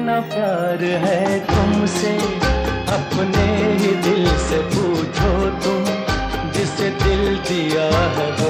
कितना प्यार है तुमसे अपने ही दिल से पूछो तुम जिसे दिल दिया है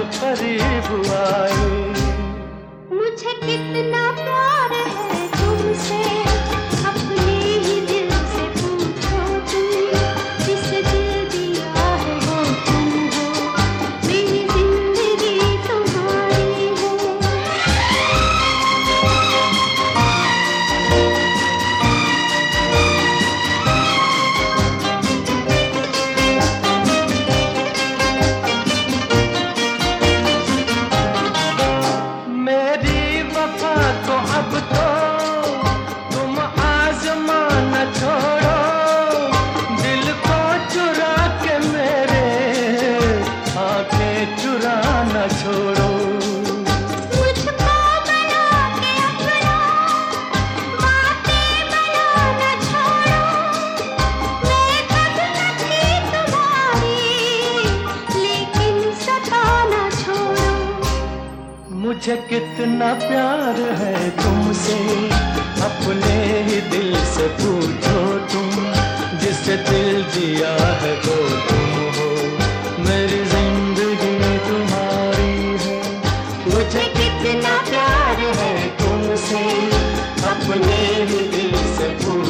करीब आई। मुझे कितना प्यार है तुमसे। but the मुझे कितना प्यार है तुमसे। अपने ही दिल से पूछो तुम, जिसे दिल दिया है वो तुम हो। मेरी ज़िंदगी तुम्हारी है। मुझे कितना प्यार है तुमसे, अपने ही दिल से पूछो।